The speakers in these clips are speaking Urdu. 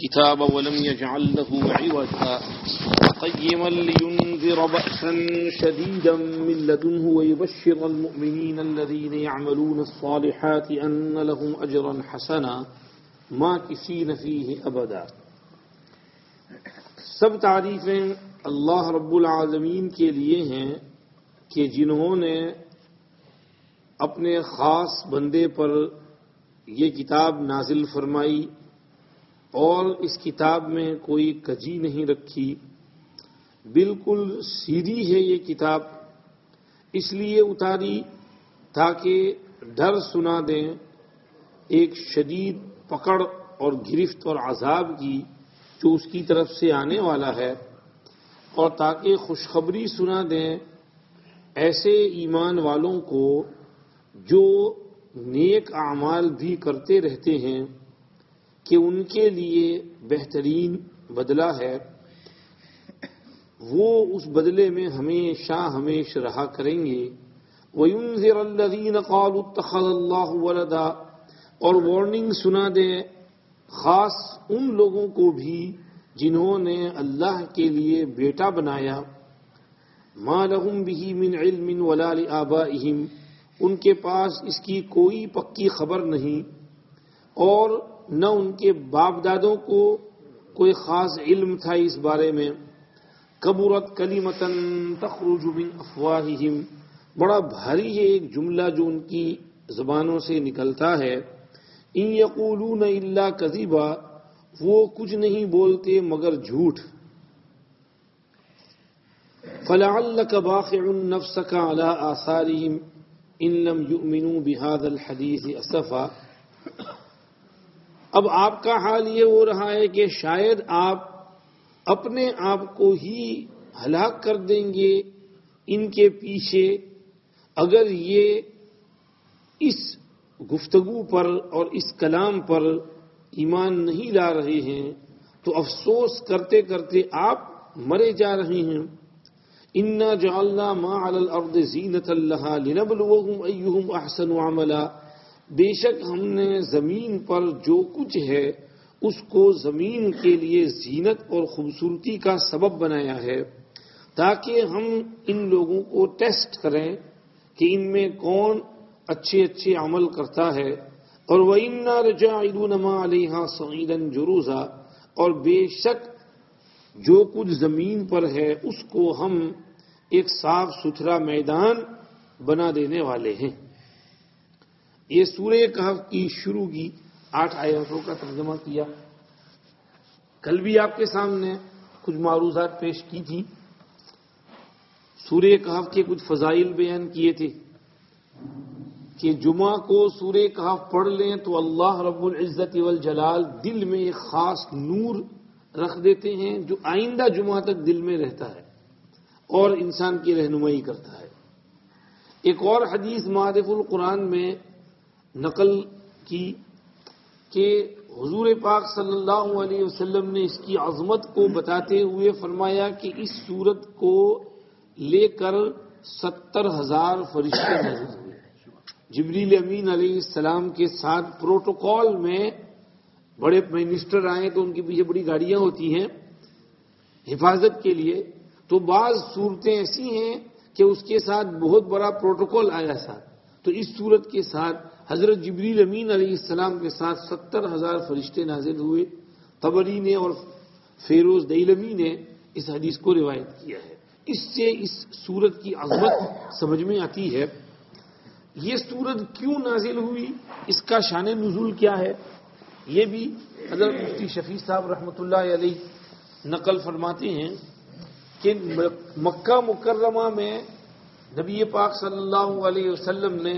الكتاب ولم يجعل له عوجا قيما لينذر بأسا شديدا من لدنه ويبشر المؤمنين الذين يعملون الصالحات أن لهم أجرا حسنا ما كسين فيه أبدا. سب تعریفیں اللہ رب العالمین کے لیے ہیں کہ جنہوں نے اپنے خاص بندے پر یہ کتاب نازل فرمائی اور اس کتاب میں کوئی کجی نہیں رکھی۔ بالکل سیدھی ہے یہ کتاب۔ اس لیے اتاری تاکہ ڈر سنا دیں۔ ایک شدید پکڑ اور گرفت اور عذاب کی جو اس کی طرف سے آنے والا ہے۔ اور تاکہ خوشخبری سنا دیں ایسے ایمان والوں کو جو نیک اعمال بھی کرتے رہتے ہیں۔ کہ ان کے لیے بہترین بدلہ ہے۔ وہ اس بدلے میں ہمیشہ ہمیش رہا کریں گے۔ وَيُنذِرَ الَّذِينَ قَالُوا اتَّخَذَ اللَّهُ وَلَدًا۔ اور وارننگ سنا دے، خاص ان لوگوں کو بھی جنہوں نے اللہ کے لیے بیٹا بنایا۔ ما لهم به من علم ولا لآبائهم۔ ان کے پاس اس کی کوئی پکی خبر نہیں۔ اور نہ ان کے باپ دادوں کو کوئی خاص علم تھا اس بارے میں۔ کبورت کلی متن تخرج من بڑا بھاری ہے ایک جملہ جو ان کی زبانوں سے نکلتا ہے۔ ان یقولون الا کذیبا وہ کچھ نہیں بولتے مگر جھوٹ۔ فلعلك باخع نفسك على آثارهم ان لم يؤمنوا بهذا الحديث اسفا۔ اب آپ کا حال یہ ہو رہا ہے کہ شاید آپ اپنے آپ کو ہی ہلاک کر دیں گے ان کے پیچھے۔ اگر یہ اس گفتگو پر اور اس کلام پر ایمان نہیں لا رہے ہیں، تو افسوس کرتے کرتے آپ مرے جا رہے ہیں۔ انا جعلنا ما على الارض زینت اللہ لنبلوهم ایہم احسن عملا۔ بے شک ہم نے زمین پر جو کچھ ہے، اس کو زمین کے لیے زینت اور خوبصورتی کا سبب بنایا ہے۔ تاکہ ہم ان لوگوں کو ٹیسٹ کریں کہ ان میں کون اچھے اچھے عمل کرتا ہے۔ اور وہ انجا علیہ سعیدن جروزہ اور بے شک جو کچھ زمین پر ہے، اس کو ہم ایک صاف ستھرا میدان بنا دینے والے ہیں۔ یہ سورہ کہف کی شروع کی آٹھ آیتوں کا ترجمہ کیا۔ کل بھی آپ کے سامنے کچھ معروضات پیش کی تھی سورہ کہف کے کچھ فضائل بیان کیے تھے کہ جمعہ کو سورہ کہف پڑھ لیں تو اللہ رب العزت والجلال دل میں ایک خاص نور رکھ دیتے ہیں جو آئندہ جمعہ تک دل میں رہتا ہے اور انسان کی رہنمائی کرتا ہے۔ ایک اور حدیث معرف القرآن میں نقل کی کہ حضور پاک صلی اللہ علیہ وسلم نے اس کی عظمت کو بتاتے ہوئے فرمایا کہ اس صورت کو لے کر ستر ہزار فرشتے نظر ہوئے۔ جبریل امین علیہ السلام کے ساتھ پروٹوکال میں بڑے منسٹر آئے تو ان کے پیچھے بڑی گاڑیاں ہوتی ہیں حفاظت کے لیے۔ تو بعض صورتیں ایسی ہیں کہ اس کے ساتھ بہت بڑا پروٹوکال آیا ساتھ تو اس صورت کے ساتھ حضرت جبریل امین علیہ السلام کے ساتھ ستر ہزار فرشتے نازل ہوئے۔ تبری نے اور فیروز دیلمی نے اس حدیث کو روایت کیا ہے۔ اس سے اس سورت کی عظمت سمجھ میں آتی ہے۔ یہ سورت کیوں نازل ہوئی؟ اس کا شان نزول کیا ہے؟ یہ بھی حضرت مفتی شفیع صاحب رحمۃ اللہ علیہ نقل فرماتے ہیں کہ مکہ مکرمہ میں نبی پاک صلی اللہ علیہ وسلم نے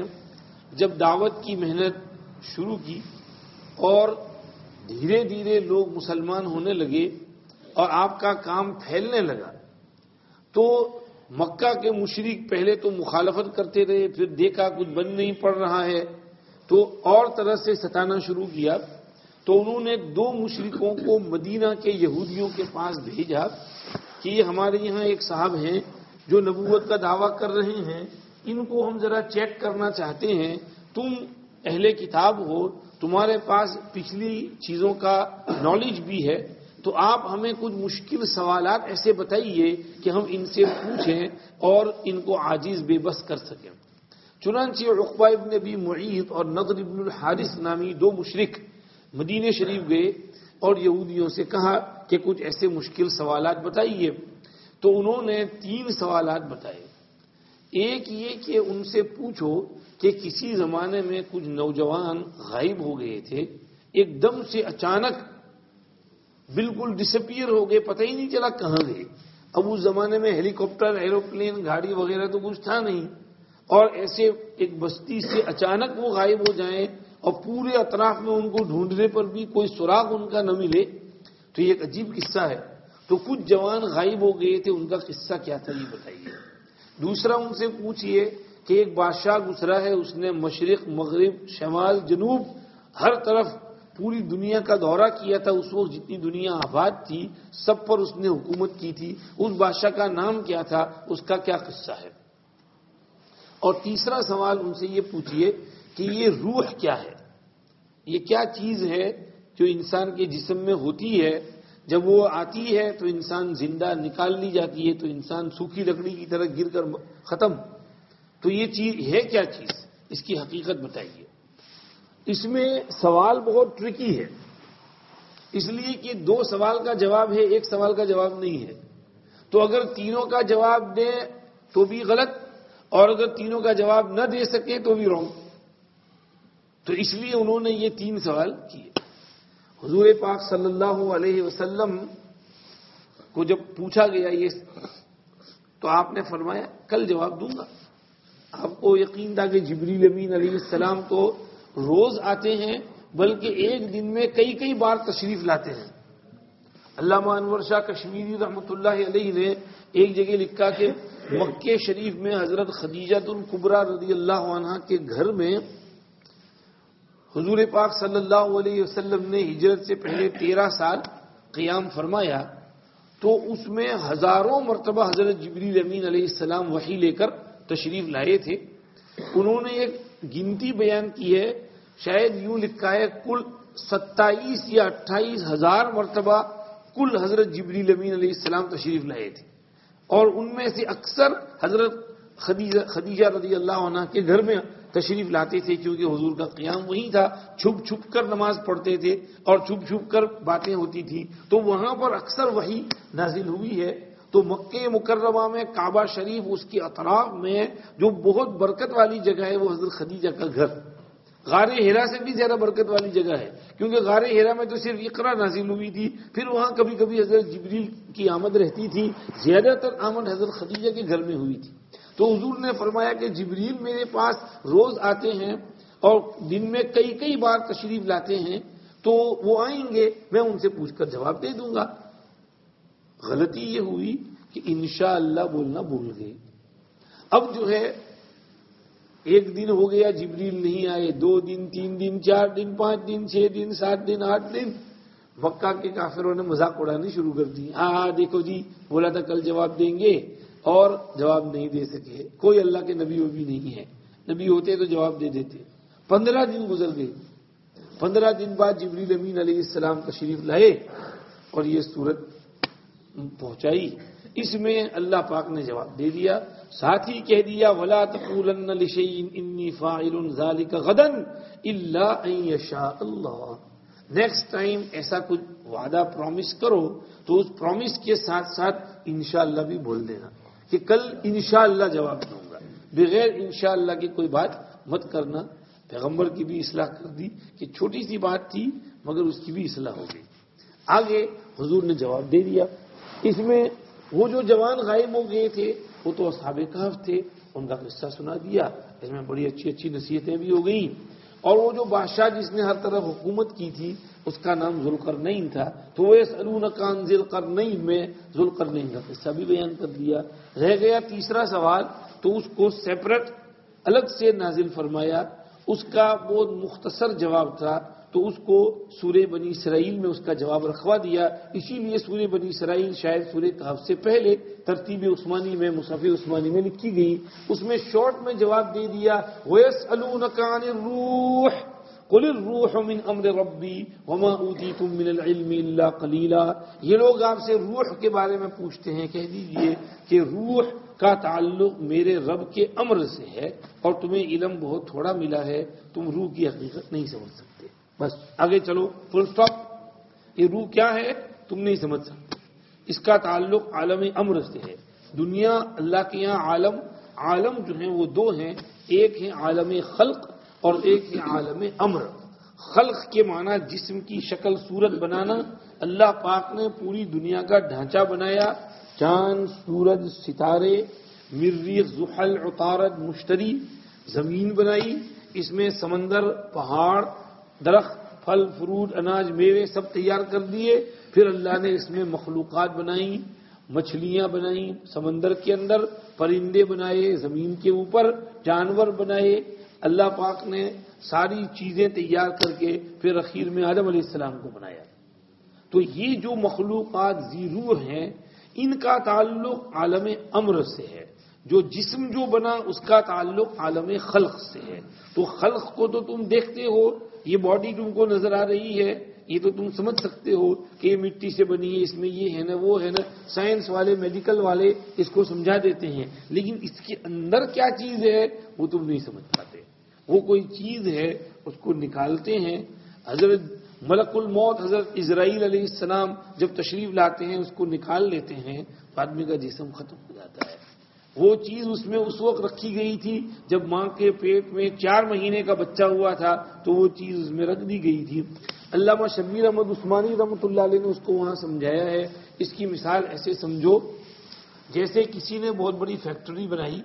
جب دعوت کی محنت شروع کی اور دھیرے دھیرے لوگ مسلمان ہونے لگے اور آپ کا کام پھیلنے لگا، تو مکہ کے مشرق پہلے تو مخالفت کرتے رہے، پھر دیکھا کچھ بند نہیں پڑ رہا ہے، تو اور طرح سے ستانا شروع کیا۔ تو انہوں نے دو مشرقوں کو مدینہ کے یہودیوں کے پاس بھیجا کہ یہ ہمارے یہاں ایک صاحب ہیں جو نبوت کا دعویٰ کر رہے ہیں۔ ان کو ہم ذرا چیک کرنا چاہتے ہیں، تم اہل کتاب ہو، تمہارے پاس پچھلی چیزوں کا نالج بھی ہے، تو آپ ہمیں کچھ مشکل سوالات ایسے بتائیے کہ ہم ان سے پوچھیں اور ان کو عاجز بے بس کر سکیں۔ چنانچہ رقبہ ابن نبی معید اور نظر ابن الحارث نامی دو مشرق مدینہ شریف گئے اور یہودیوں سے کہا کہ کچھ ایسے مشکل سوالات بتائیے۔ تو انہوں نے تین سوالات بتائے۔ ایک یہ کہ ان سے پوچھو کہ کسی زمانے میں کچھ نوجوان غائب ہو گئے تھے، ایک دم سے اچانک بالکل ڈسپیئر ہو گئے، پتہ ہی نہیں چلا کہاں گئے۔ اب اس زمانے میں ہیلی کاپٹر ایروپلین گاڑی وغیرہ تو کچھ تھا نہیں۔ اور ایسے ایک بستی سے اچانک وہ غائب ہو جائیں اور پورے اطراف میں ان کو ڈھونڈنے پر بھی کوئی سراغ ان کا نہ ملے، تو یہ ایک عجیب قصہ ہے۔ تو کچھ جوان غائب ہو گئے تھے، ان کا قصہ کیا تھا یہ بتائیے۔ دوسرا ان سے پوچھئے کہ ایک بادشاہ گزرا ہے، اس نے مشرق، مغرب، شمال، جنوب، ہر طرف پوری دنیا کا دورہ کیا تھا، اس وقت جتنی دنیا آباد تھی، سب پر اس نے حکومت کی تھی۔ اس بادشاہ کا نام کیا تھا؟ اس کا کیا قصہ ہے؟ اور تیسرا سوال ان سے یہ پوچھئے کہ یہ روح کیا ہے؟ یہ کیا چیز ہے جو انسان کے جسم میں ہوتی ہے؟ جب وہ آتی ہے تو انسان زندہ نکال لی جاتی ہے، تو انسان سوکھی لکڑی کی طرح گر کر ختم۔ تو یہ چیز ہے کیا چیز؟ اس کی حقیقت بتائیے۔ اس میں سوال بہت ٹرکی ہے۔ اس لیے کہ دو سوال کا جواب ہے، ایک سوال کا جواب نہیں ہے۔ تو اگر تینوں کا جواب دیں تو بھی غلط، اور اگر تینوں کا جواب نہ دے سکے تو بھی رونگ تو اس لیے انہوں نے یہ تین سوال کیے۔ حضور پاک صلی اللہ علیہ وسلم کو جب پوچھا گیا یہ، تو آپ نے فرمایا، کل جواب دوں گا۔ آپ کو یقین تھا کہ جبریل امین علیہ السلام تو روز آتے ہیں، بلکہ ایک دن میں کئی کئی بار تشریف لاتے ہیں۔ علامہ انور شاہ کشمیری رحمۃ اللہ علیہ نے ایک جگہ لکھا کہ مکہ شریف میں حضرت خدیجہ القبرہ رضی اللہ عنہ کے گھر میں حضور پاک صلی اللہ علیہ وسلم نے ہجرت سے پہلے تیرہ سال قیام فرمایا تو اس میں ہزاروں مرتبہ حضرت جبریل امین علیہ السلام وحی لے کر تشریف لائے تھے۔ انہوں نے ایک گنتی بیان کی ہے، شاید یوں لکھا ہے، کل ستائیس یا اٹھائیس ہزار مرتبہ کل حضرت جبریل امین علیہ السلام تشریف لائے تھے۔ اور ان میں سے اکثر حضرت خدیجہ رضی اللہ عنہ کے گھر میں تشریف لاتے تھے کیونکہ حضور کا قیام وہی تھا، چھپ چھپ کر نماز پڑھتے تھے اور چھپ چھپ کر باتیں ہوتی تھی تو وہاں پر اکثر وہی نازل ہوئی ہے۔ تو مکہ مکرمہ میں کعبہ شریف، اس کے اطراف میں جو بہت برکت والی جگہ ہے، وہ حضرت خدیجہ کا گھر۔ غار ہیرا سے بھی زیادہ برکت والی جگہ ہے۔ کیونکہ غار ہیرا میں تو صرف اقرا نازل ہوئی تھی، پھر وہاں کبھی کبھی حضرت جبریل کی آمد رہتی تھی۔ زیادہ تر آمد حضرت خدیجہ کے گھر میں ہوئی تھی۔ تو حضور نے فرمایا کہ جبریل میرے پاس روز آتے ہیں اور دن میں کئی کئی بار تشریف لاتے ہیں تو وہ آئیں گے، میں ان سے پوچھ کر جواب دے دوں گا۔ غلطی یہ ہوئی کہ انشاءاللہ اللہ بولنا بھول گئے۔ اب جو ہے، ایک دن ہو گیا، جبریل نہیں آئے۔ دو دن، تین دن، چار دن، پانچ دن، چھ دن، سات دن، آٹھ دن۔ مکہ کے کافروں نے مذاق اڑانے شروع کر دی۔ ہاں ہاں دیکھو جی بولا تھا کل جواب دیں گے۔ اور جواب نہیں دے سکے۔ کوئی اللہ کے نبی بھی نہیں ہے۔ نبی ہوتے تو جواب دے دیتے۔ پندرہ دن گزر گئے۔ پندرہ دن بعد جبریل امین علیہ السلام تشریف لائے اور یہ صورت پہنچائی۔ اس میں اللہ پاک نے جواب دے دیا۔ ساتھ ہی کہہ دیا، ولا انی فاعل ذلك غدا الا ان یشاء اللہ نیکسٹ ٹائم ایسا کچھ وعدہ پرومس کرو تو اس پرومس کے ساتھ ساتھ انشاءاللہ بھی بول دینا۔ کہ کل انشاءاللہ جواب دوں گا۔ بغیر انشاءاللہ کی کوئی بات مت کرنا۔ پیغمبر کی بھی اصلاح کر دی کہ چھوٹی سی بات تھی، مگر اس کی بھی اصلاح ہو گئی۔ آگے حضور نے جواب دے دیا۔ اس میں وہ جو جوان غائب ہو گئے تھے، وہ تو اصحاب کہف تھے۔ ان کا قصہ سنا دیا۔ اس میں بڑی اچھی اچھی نصیحتیں بھی ہو گئیں۔ اور وہ جو بادشاہ جس نے ہر طرف حکومت کی تھی، اس کا نام ذوالقر نہیں تھا، تو وہ سلون کان ذلقر نہیں میں ذوالقر نہیں کا قصہ بھی بیان کر دیا۔ رہ گیا تیسرا سوال، تو اس کو سیپریٹ الگ سے نازل فرمایا۔ اس کا بہت مختصر جواب تھا۔ تو اس کو سورہ بنی اسرائیل میں اس کا جواب رکھوا دیا۔ اسی لیے سورہ بنی اسرائیل شاید سورہ کہف سے پہلے ترتیب عثمانی میں، مصحف عثمانی میں لکھی گئی۔ اس میں شارٹ میں جواب دے دیا ویس روح قل الروح من امر ربی وما اوتیتم من العلم الا قلیلا یہ لوگ آپ سے روح کے بارے میں پوچھتے ہیں، کہہ دیجیے کہ روح کا تعلق میرے رب کے امر سے ہے اور تمہیں علم بہت تھوڑا ملا ہے، تم روح کی حقیقت نہیں سمجھ سکتے۔ بس، آگے چلو فل سٹاپ یہ روح کیا ہے؟ تم نہیں سمجھ سکتے۔ اس کا تعلق عالم امر سے ہے۔ دنیا اللہ کے یہاں عالم عالم جو ہیں وہ دو ہیں۔ ایک ہے عالم خلق اور ایک ہے عالم امر۔ خلق کے معنی جسم کی شکل، صورت بنانا۔ اللہ پاک نے پوری دنیا کا ڈھانچہ بنایا۔ چاند، سورج، ستارے مریخ زحل، عطارد، مشتری، زمین بنائی۔ اس میں سمندر، پہاڑ درخت، پھل، فروٹ، اناج، میوے سب تیار کر دیے۔ پھر اللہ نے اس میں مخلوقات بنائی، مچھلیاں بنائی، سمندر کے اندر پرندے بنائے، زمین کے اوپر جانور بنائے۔ اللہ پاک نے ساری چیزیں تیار کر کے پھر اخیر میں آدم علیہ السلام کو بنایا۔ تو یہ جو مخلوقات زیرور ہیں، ان کا تعلق عالم امر سے ہے۔ جو جسم جو بنا، اس کا تعلق عالم خلق سے ہے۔ تو خلق کو تو تم دیکھتے ہو یہ باڈی تم کو نظر آ رہی ہے، یہ تو تم سمجھ سکتے ہو کہ یہ مٹی سے بنی ہے، اس میں یہ ہے نا، وہ ہے نا، سائنس والے، میڈیکل والے اس کو سمجھا دیتے ہیں۔ لیکن اس کے اندر کیا چیز ہے، وہ تم نہیں سمجھ پاتے۔ وہ کوئی چیز ہے، اس کو نکالتے ہیں۔ حضرت ملک الموت، حضرت اسرائیل علیہ السلام جب تشریف لاتے ہیں، اس کو نکال لیتے ہیں آدمی کا جسم ختم ہو جاتا ہے۔ وہ چیز اس میں اس وقت رکھی گئی تھی جب ماں کے پیٹ میں چار مہینے کا بچہ ہوا تھا تو وہ چیز اس میں رکھ دی گئی تھی۔ علامہ شبیر احمد عثمانی رحمۃ اللہ علیہ نے اس کو وہاں سمجھایا ہے۔ اس کی مثال ایسے سمجھو، جیسے کسی نے بہت بڑی فیکٹری بنائی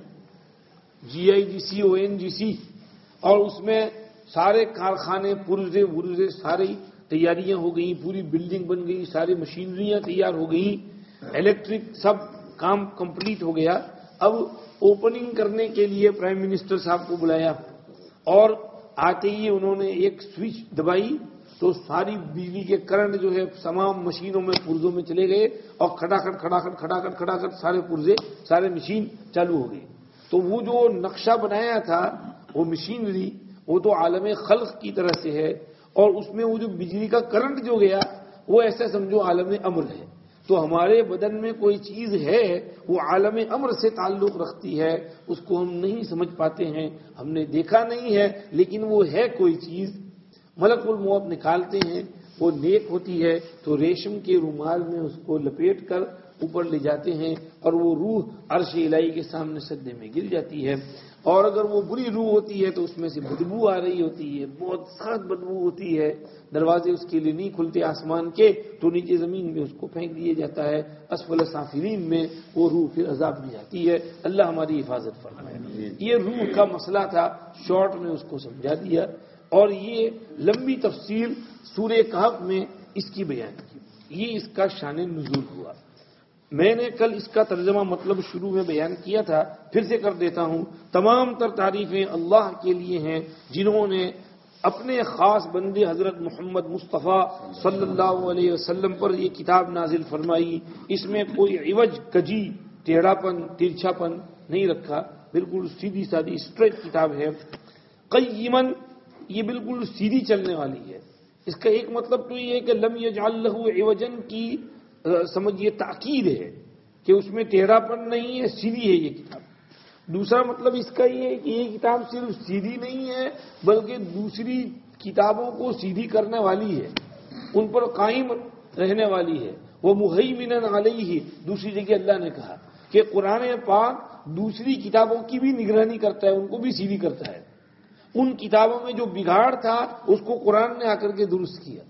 جی آئی جی سی، او این جی سی، اور اس میں سارے کارخانے پرزے ورزے ساری تیاریاں ہو گئی پوری بلڈنگ بن گئی، ساری مشینریاں تیار ہو گئی الیکٹرک سب کام کمپلیٹ ہو گیا۔ اب اوپننگ کرنے کے لیے پرائم منسٹر صاحب کو بلایا اور آتے ہی انہوں نے ایک سوئچ دبائی تو ساری بجلی کے کرنٹ جو ہے تمام مشینوں میں پرزوں میں چلے گئے اور کھڑا کھڑ کھڑا کھڑ کھڑا کھڑ کھڑا کھڑ سارے پرزے سارے مشین چالو ہو گئے۔ تو وہ جو نقشہ بنایا تھا، وہ مشینری وہ تو عالم خلق کی طرح سے ہے اور اس میں وہ جو بجلی کا کرنٹ جو گیا، وہ ایسا سمجھو عالم امر ہے۔ تو ہمارے بدن میں کوئی چیز ہے، وہ عالم امر سے تعلق رکھتی ہے، اس کو ہم نہیں سمجھ پاتے ہیں، ہم نے دیکھا نہیں ہے، لیکن وہ ہے کوئی چیز۔ ملک الموت نکالتے ہیں، وہ نیک ہوتی ہے، تو ریشم کے رومال میں اس کو لپیٹ کر اوپر لے جاتے ہیں اور وہ روح عرش الہی کے سامنے سدے میں گر جاتی ہے۔ اور اگر وہ بری روح ہوتی ہے تو اس میں سے بدبو آ رہی ہوتی ہے بہت سخت بدبو ہوتی ہے۔ دروازے اس کے لیے نہیں کھلتے آسمان کے تو نیچے زمین میں اس کو پھینک دیا جاتا ہے۔ اسفل سافرین میں وہ روح پھر عذاب میں جاتی ہے۔ اللہ ہماری حفاظت فرمائے۔ یہ روح کا مسئلہ تھا شارٹ میں اس کو سمجھا دیا۔ اور یہ لمبی تفصیل سورہ کہف میں اس کی بیان کی۔ یہ اس کا شان نزول ہوا۔ میں نے کل اس کا ترجمہ مطلب شروع میں بیان کیا تھا، پھر سے کر دیتا ہوں۔ تمام تر تعریفیں اللہ کے لیے ہیں جنہوں نے اپنے خاص بندے حضرت محمد مصطفیٰ صلی اللہ علیہ وسلم پر یہ کتاب نازل فرمائی۔ اس میں کوئی عوج، کجی ٹیڑھا پن ترچھا پن نہیں رکھا۔ بالکل سیدھی سادی اسٹریٹ کتاب ہے۔ قیمن یہ بالکل سیدھی چلنے والی ہے۔ اس کا ایک مطلب تو یہ ہے کہ لم یجعل له عوجن کی سمجھیے تاکید ہے کہ اس میں ٹیڑھا پن نہیں ہے، سیدھی ہے یہ کتاب۔ دوسرا مطلب اس کا یہ ہے کہ یہ کتاب صرف سیدھی نہیں ہے، بلکہ دوسری کتابوں کو سیدھی کرنے والی ہے۔ ان پر قائم رہنے والی ہے۔ وہ محیمن علیہ ہی دوسری جگہ اللہ نے کہا کہ قرآن پاک دوسری کتابوں کی بھی نگرانی کرتا ہے، ان کو بھی سیدھی کرتا ہے۔ ان کتابوں میں جو بگاڑ تھا، اس کو قرآن نے آ کر کے درست کیا۔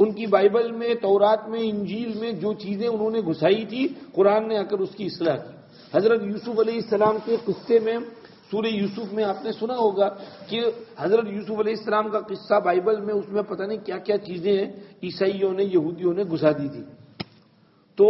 ان کی بائبل میں، تورات میں، انجیل میں جو چیزیں انہوں نے گھسائی تھی، قرآن نے آ کر اس کی اصلاح کی۔ حضرت یوسف علیہ السلام کے قصے میں، سورہ یوسف میں آپ نے سنا ہوگا کہ حضرت یوسف علیہ السلام کا قصہ بائبل میں، اس میں پتہ نہیں کیا کیا چیزیں ہیں عیسائیوں نے، یہودیوں نے گھسا دی تھی۔ تو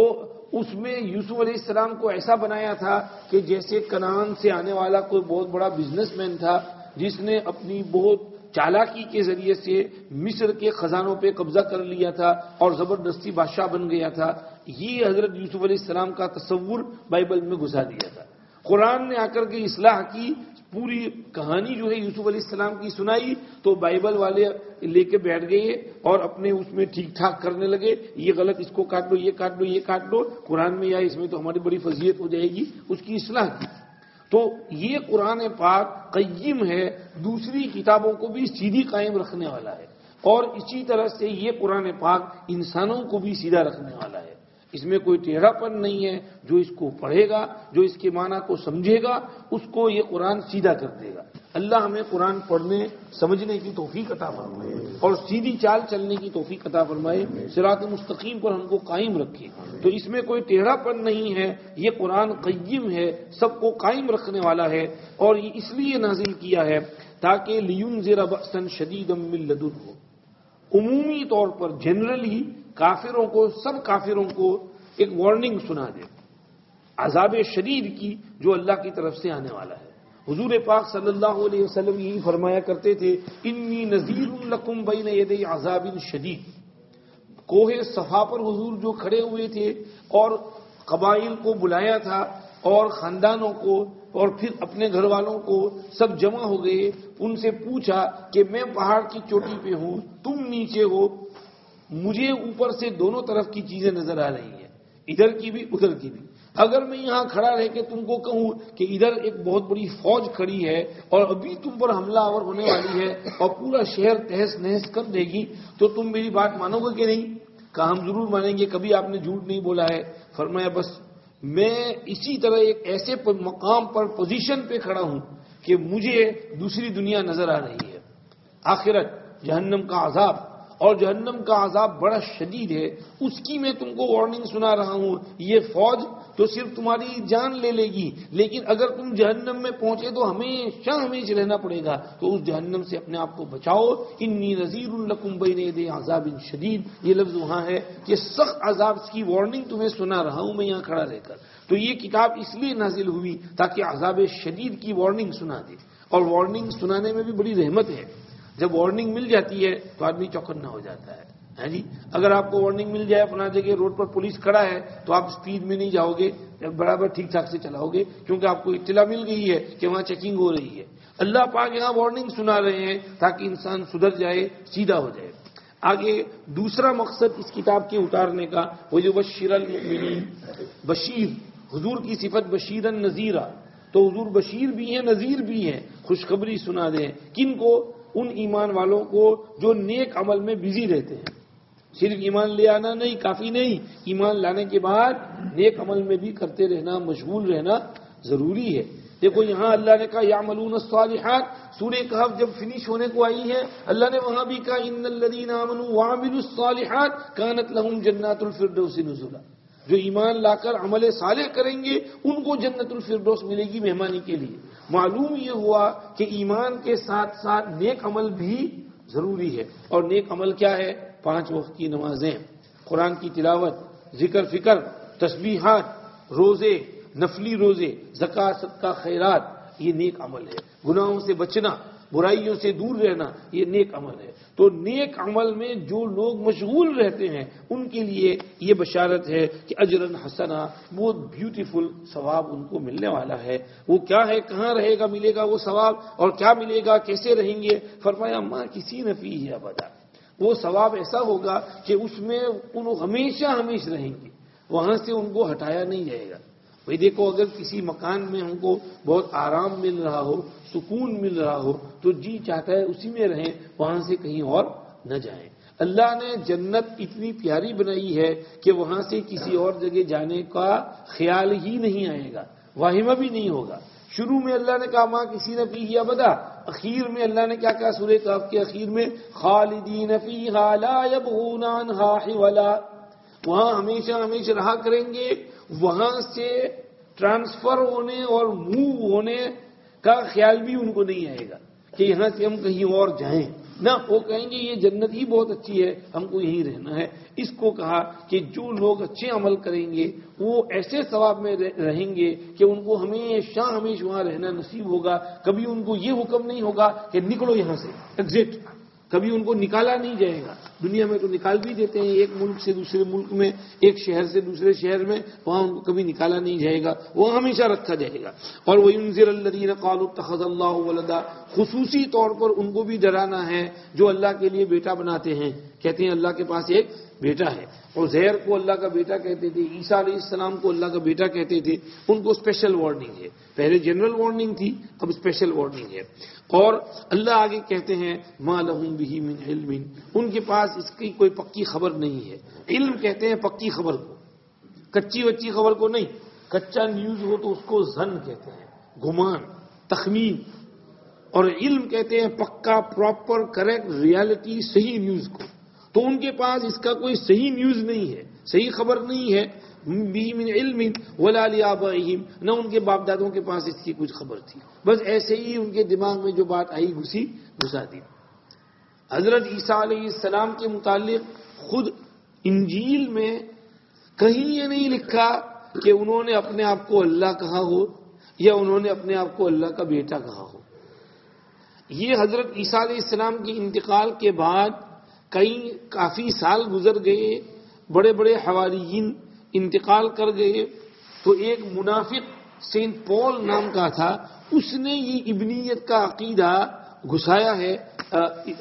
اس میں یوسف علیہ السلام کو ایسا بنایا تھا کہ جیسے کنان سے آنے والا کوئی بہت بڑا بزنس مین تھا، جس نے اپنی بہت چالاکی کے ذریعے سے مصر کے خزانوں پہ قبضہ کر لیا تھا اور زبردستی بادشاہ بن گیا تھا، یہ حضرت یوسف علیہ السلام کا تصور بائبل میں گھسا دیا تھا۔ قرآن نے آ کر کے اصلاح کی، پوری کہانی جو ہے یوسف علیہ السلام کی سنائی، تو بائبل والے لے کے بیٹھ گئے اور اپنے اس میں ٹھیک ٹھاک کرنے لگے۔ یہ غلط، اس کو کاٹ دو، یہ کاٹ دو، یہ کاٹ دو۔ قرآن میں یا اس میں تو ہماری بڑی فضیت ہو جائے گی، اس کی اصلاح کی۔ تو یہ قرآن پاک قیم ہے، دوسری کتابوں کو بھی سیدھی قائم رکھنے والا ہے۔ اور اسی طرح سے یہ قرآن پاک انسانوں کو بھی سیدھا رکھنے والا ہے۔ اس میں کوئی ٹیڑھا پن نہیں ہے، جو اس کو پڑھے گا، جو اس کے معنی کو سمجھے گا، اس کو یہ قرآن سیدھا کر دے گا۔ اللہ ہمیں قرآن پڑھنے، سمجھنے کی توفیق عطا فرمائے اور سیدھی چال چلنے کی توفیق عطا فرمائے۔ سرات مستقیم پر ہم کو قائم رکھے۔ تو اس میں کوئی ٹیڑھا پن نہیں ہے، یہ قرآن قیم ہے، سب کو قائم رکھنے والا ہے اور یہ اس لیے نازل کیا ہے تاکہ لیون زیرا بسن شدید ہو عمومی طور پر جنرلی کافروں کو، سب کافروں کو ایک وارننگ سنا دے۔ عذاب شدید کی جو اللہ کی طرف سے آنے والا ہے۔ حضور پاک صلی اللہ علیہ وسلم یہی فرمایا کرتے تھے، انی نذیر القم بین ید عذاب شدید. کوہ صفا پر حضور جو کھڑے ہوئے تھے اور قبائل کو بلایا تھا اور خاندانوں کو اور پھر اپنے گھر والوں کو سب جمع ہو گئے، ان سے پوچھا کہ میں پہاڑ کی چوٹی پہ ہوں، تم نیچے ہو، مجھے اوپر سے دونوں طرف کی چیزیں نظر آ رہی ہیں، ادھر کی بھی، ادھر کی بھی۔ اگر میں یہاں کھڑا رہ کے تم کو کہوں کہ ادھر ایک بہت بڑی فوج کھڑی ہے اور ابھی تم پر حملہ آور ہونے والی ہے اور پورا شہر تہس نہس کر دے گی، تو تم میری بات مانو گے کہ نہیں؟ کہا، ہم ضرور مانیں گے، کبھی آپ نے جھوٹ نہیں بولا ہے۔ فرمایا، بس میں اسی طرح ایک ایسے مقام پر پوزیشن پہ کھڑا ہوں کہ مجھے دوسری دنیا نظر آ رہی ہے۔ آخرت، جہنم کا عذاب۔ اور جہنم کا عذاب بڑا شدید ہے۔ اس کی میں تم کو وارننگ سنا رہا ہوں۔ یہ فوج تو صرف تمہاری جان لے لے گی۔ لیکن اگر تم جہنم میں پہنچے تو ہمیشہ ہمیشہ رہنا پڑے گا۔ تو اس جہنم سے اپنے آپ کو بچاؤ۔ انی نذیر القم بین دے عذاب شدید۔ یہ لفظ وہاں ہے کہ سخت عذاب کی وارننگ تمہیں سنا رہا ہوں، میں یہاں کھڑا رہ کر۔ تو یہ کتاب اس لیے نازل ہوئی تاکہ عذاب شدید کی وارننگ سنا دے۔ اور وارننگ سنانے میں بھی بڑی رحمت ہے۔ جب وارننگ مل جاتی ہے تو آدمی چوکنا ہو جاتا ہے۔ جی؟ اگر آپ کو وارننگ مل جائے اپنا جگہ روڈ پر پولیس کھڑا ہے، تو آپ سپیڈ میں نہیں جاؤ گے برابر ٹھیک ٹھاک سے چلاؤ گے، کیونکہ آپ کو اطلاع مل گئی ہے کہ وہاں چیکنگ ہو رہی ہے۔ اللہ پاک یہاں وارننگ سنا رہے ہیں تاکہ انسان سدھر جائے، سیدھا ہو جائے۔ آگے دوسرا مقصد اس کتاب کے اتارنے کا، وہ جو بشیر المؤمنین، بشیر، حضور کی صفت بشیر نذیرہ۔ تو حضور بشیر بھی ہیں، نذیر بھی ہیں۔ خوشخبری سنا دیں۔ کن کو؟ ان ایمان والوں کو جو نیک عمل میں بزی رہتے ہیں۔ صرف ایمان لے آنا نہیں، کافی نہیں، ایمان لانے کے بعد نیک عمل میں بھی کرتے رہنا، مشغول رہنا ضروری ہے۔ دیکھو، یہاں اللہ نے کہا یا ملون الصالحات، سورہ کہف جب فنش ہونے کو آئی ہے اللہ نے وہاں بھی کہا، ان الذین آمنوا وعملوا الصالحات كانت لهم جنات الفردوس نزلا۔ جو ایمان لا کر عمل صالح کریں گے، ان کو جنت الفردوس ملے گی مہمانی کے لیے۔ معلوم یہ ہوا کہ ایمان کے ساتھ ساتھ نیک عمل بھی ضروری ہے۔ اور نیک عمل کیا ہے؟ پانچ وقت کی نمازیں، قرآن کی تلاوت، ذکر فکر، تسبیحات، روزے، نفلی روزے زکات کا خیرات، یہ نیک عمل ہے۔ گناہوں سے بچنا، برائیوں سے دور رہنا، یہ نیک عمل ہے۔ تو نیک عمل میں جو لوگ مشغول رہتے ہیں، ان کے لیے یہ بشارت ہے کہ اجرن حسنا بہت بیوٹیفل ثواب ان کو ملنے والا ہے۔ وہ کیا ہے، کہاں رہے گا، ملے گا وہ ثواب اور کیا ملے گا، کیسے رہیں گے؟ فرمایا، ماں کسی نفی ہے بتا وہ ثواب ایسا ہوگا کہ اس میں ان ہمیشہ ہمیشہ رہیں گے۔ وہاں سے ان کو ہٹایا نہیں جائے گا۔ بھائی دیکھو، اگر کسی مکان میں ہم کو بہت آرام مل رہا ہو، سکون مل رہا ہو، تو جی چاہتا ہے اسی میں رہیں، وہاں سے کہیں اور نہ جائیں۔ اللہ نے جنت اتنی پیاری بنائی ہے کہ وہاں سے کسی اور جگہ جانے کا خیال ہی نہیں آئے گا، واہمہ بھی نہیں ہوگا۔ شروع میں اللہ نے کہا، ماں، کسی نے پی کیا بتا اخیر میں اللہ نے کیا کہا سورہ کاف کے اخیر میں؟ خالدین فیہا لا یبغون عنہا حولا۔ وہاں ہمیشہ ہمیشہ رہا کریں گے، وہاں سے ٹرانسفر ہونے اور موو ہونے کا خیال بھی ان کو نہیں آئے گا کہ یہاں سے ہم کہیں اور جائیں۔ نہ، وہ کہیں گے یہ جنت ہی بہت اچھی ہے، ہم کو یہیں رہنا ہے۔ اس کو کہا کہ جو لوگ اچھے عمل کریں گے، وہ ایسے ثواب میں رہیں گے کہ ان کو ہمیشہ ہمیشہ وہاں رہنا نصیب ہوگا۔ کبھی ان کو یہ حکم نہیں ہوگا کہ نکلو یہاں سے۔ ایگزٹ کبھی ان کو نکالا نہیں جائے گا۔ دنیا میں تو نکال بھی دیتے ہیں، ایک ملک سے دوسرے ملک میں، ایک شہر سے دوسرے شہر میں، وہاں ان کو کبھی نکالا نہیں جائے گا۔ وہ ہمیشہ رکھا جائے گا۔ اور وہ انضر الدین قال التخذ اللہ ولدا۔ خصوصی طور پر ان کو بھی ڈرانا ہے جو اللہ کے لیے بیٹا بناتے ہیں۔ کہتے ہیں اللہ کے پاس ایک بیٹا ہے۔ اور زہر کو اللہ کا بیٹا کہتے تھے، عیسیٰ علیہ السلام کو اللہ کا بیٹا کہتے تھے، ان کو اسپیشل وارننگ ہے۔ پہلے جنرل وارننگ تھی، اب اسپیشل وارننگ ہے۔ اور اللہ آگے کہتے ہیں، ما لہم بھی من علم۔ ان کے پاس اس کی کوئی پکی خبر نہیں ہے۔ علم کہتے ہیں پکی خبر کو۔ کچی وچی خبر کو نہیں۔ کچا نیوز ہو تو اس کو زن کہتے ہیں۔ گمان، تخمین۔ اور علم کہتے ہیں پکا پراپر کریکٹ ریالٹی صحیح نیوز کو۔ تو ان کے پاس اس کا کوئی صحیح نیوز نہیں ہے، صحیح خبر نہیں ہے من علم ولا نہ ان کے باپ دادوں کے پاس اس کی کچھ خبر تھی۔ بس ایسے ہی ان کے دماغ میں جو بات آئی گھسی گھسا دی حضرت عیسیٰ علیہ السلام کے متعلق خود انجیل میں کہیں یہ نہیں لکھا کہ انہوں نے اپنے آپ کو اللہ کہا ہو یا انہوں نے اپنے آپ کو اللہ کا بیٹا کہا ہو۔ یہ حضرت عیسیٰ علیہ السلام کے انتقال کے بعد کئی کافی سال گزر گئے، بڑے بڑے حواریین انتقال کر گئے۔ تو ایک منافق سینٹ پول نام کا تھا، اس نے یہ ابنیت کا عقیدہ گھسایا ہے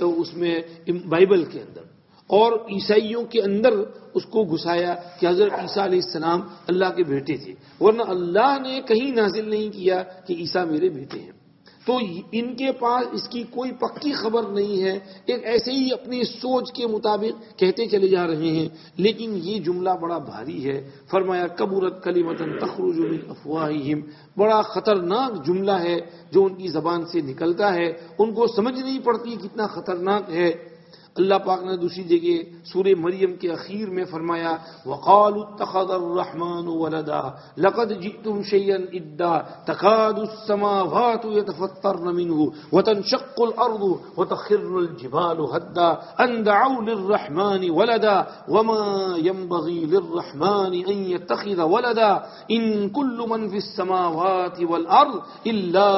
اس میں بائبل کے اندر۔ اور عیسائیوں کے اندر اس کو گھسایا کہ حضرت عیسیٰ علیہ السلام اللہ کے بیٹے تھے۔ ورنہ اللہ نے کہیں نازل نہیں کیا کہ عیسیٰ میرے بیٹے ہیں۔ تو ان کے پاس اس کی کوئی پکی خبر نہیں ہے۔ ایک ایسے ہی اپنی سوچ کے مطابق کہتے چلے جا رہے ہیں۔ لیکن یہ جملہ بڑا بھاری ہے۔ فرمایا، کبورت کلی متن تخرج افواہم بڑا خطرناک جملہ ہے جو ان کی زبان سے نکلتا ہے۔ ان کو سمجھ نہیں پڑتی کتنا خطرناک ہے۔ اللہ پاک نے دوسری جگہ سورہ مریم کے اخیر میں فرمایا وقال اتخذ الرحمن ولدا، لقد جئتم شيئا ادا تكاد السماوات يتفطرن منه، وتنشق الارض وتخر الجبال هدا ان دعوا للرحمن ولدا، وما ينبغي للرحمن ان يتخذ ولدا ان كل من في السماوات والارض الا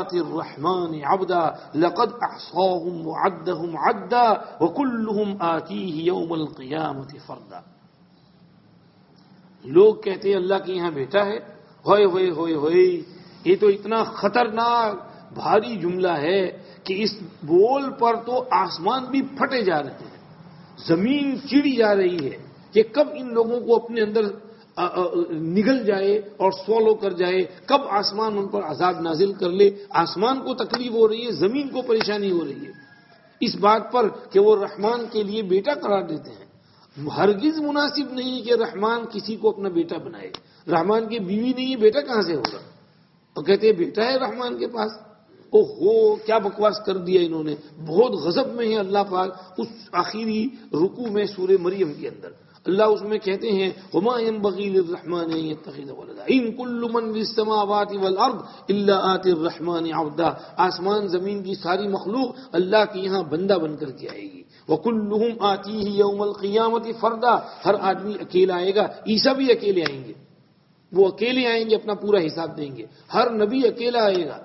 آتي الرحمن عبدا، لقد احصاهم وعدهم عدا یوم القیامت فردا. لوگ کہتے ہیں، اللہ کے یہاں بیٹا ہے، ہوئے ہوئے ہوئے ہوئے، یہ تو اتنا خطرناک، بھاری جملہ ہے کہ اس بول پر تو آسمان بھی پھٹے جا رہے ہیں، زمین چڑی جا رہی ہے کہ کب ان لوگوں کو اپنے اندر نگل جائے اور سولو کر جائے، کب آسمان ان پر عذاب نازل کر لے؟ آسمان کو تکلیف ہو رہی ہے، زمین کو پریشانی ہو رہی ہے۔ اس بات پر کہ وہ رحمان کے لیے بیٹا قرار دیتے ہیں۔ ہرگز مناسب نہیں کہ رحمان کسی کو اپنا بیٹا بنائے۔ رحمان کی بیوی نہیں، بیٹا کہاں سے ہوگا؟ اور کہتے ہیں، بیٹا ہے رحمان کے پاس۔ او ہو کیا بکواس کر دیا انہوں نے۔ بہت غضب میں ہے اللہ پاک اس آخری رکو میں سورہ مریم کے اندر۔ اللہ اس میں کہتے ہیں ہما بغیل الرحمان ان کل من السماوات والارض الا آتی الرحمن عبدا۔ آسمان، زمین کی ساری مخلوق اللہ کے یہاں بندہ بن کر کے آئے گی۔ وکلہم آتی ہی یوم القیامت فردا۔ ہر آدمی اکیلا آئے گا۔ عیسیٰ بھی اکیلے آئیں گے۔ وہ اکیلے آئیں گے، اپنا پورا حساب دیں گے۔ ہر نبی اکیلا آئے گا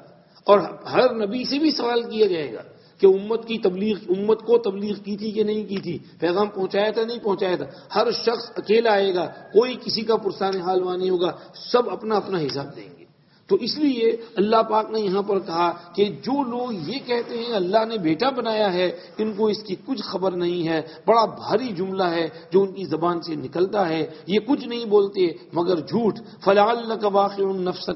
اور ہر نبی سے بھی سوال کیا جائے گا۔ کہ امت کی تبلیغ، امت کو تبلیغ کی تھی کہ نہیں کی تھی؟ پیغام پہنچایا تھا، نہیں پہنچایا تھا؟ ہر شخص اکیلا آئے گا، کوئی کسی کا پرسان حال نہیں ہوگا، سب اپنا اپنا حساب دیں گے۔ تو اس لیے اللہ پاک نے یہاں پر کہا کہ جو لوگ یہ کہتے ہیں اللہ نے بیٹا بنایا ہے، ان کو اس کی کچھ خبر نہیں ہے۔ بڑا بھاری جملہ ہے جو ان کی زبان سے نکلتا ہے۔ یہ کچھ نہیں بولتے، مگر جھوٹ۔ فلاں نفس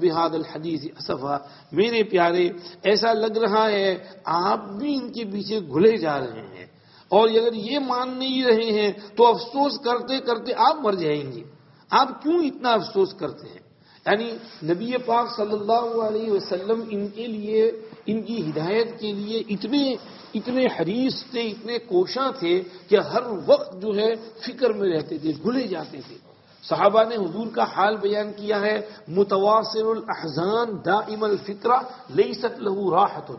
بحاد الحدیث اصفا میرے پیارے، ایسا لگ رہا ہے، آپ بھی ان کے پیچھے گھلے جا رہے ہیں۔ اور اگر یہ مان نہیں رہے ہیں، تو افسوس کرتے کرتے آپ مر جائیں گے۔ آپ کیوں اتنا افسوس کرتے ہیں؟ یعنی نبی پاک صلی اللہ علیہ وسلم ان کے لیے، ان کی ہدایت کے لیے اتنے اتنے حریص تھے، اتنے کوشاں تھے کہ ہر وقت جو ہے فکر میں رہتے تھے، بھولے جاتے تھے۔ صحابہ نے حضور کا حال بیان کیا ہے، متواصر الاحزان دائم الفطرہ لیست لہو راحت۔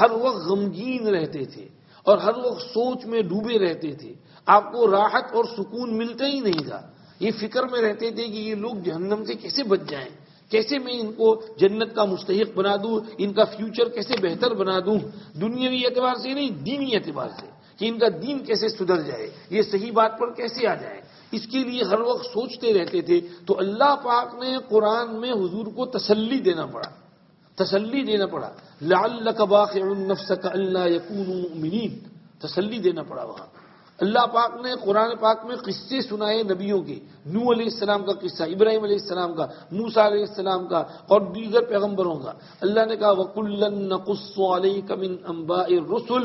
ہر وقت غمگین رہتے تھے اور ہر وقت سوچ میں ڈوبے رہتے تھے۔ آپ کو راحت اور سکون ملتا ہی نہیں تھا۔ یہ فکر میں رہتے تھے کہ یہ لوگ جہنم سے کیسے بچ جائیں؟ کیسے میں ان کو جنت کا مستحق بنا دوں؟ ان کا فیوچر کیسے بہتر بنا دوں؟ دنیاوی اعتبار سے نہیں، دینی اعتبار سے کہ ان کا دین کیسے سدھر جائے، یہ صحیح بات پر کیسے آ جائے؟ اس کے لیے ہر وقت سوچتے رہتے تھے۔ تو اللہ پاک نے قرآن میں حضور کو تسلی دینا پڑا۔ تسلی دینا پڑا۔ لال باخ النفس کا اللہ یقون تسلی دینا پڑا وہاں اللہ پاک نے قرآن پاک میں قصے سنائے نبیوں کے۔ نو علیہ السلام کا قصہ، ابراہیم علیہ السلام کا موسا علیہ السلام کا اور دیگر پیغمبروں کا۔ اللہ نے کہا رسول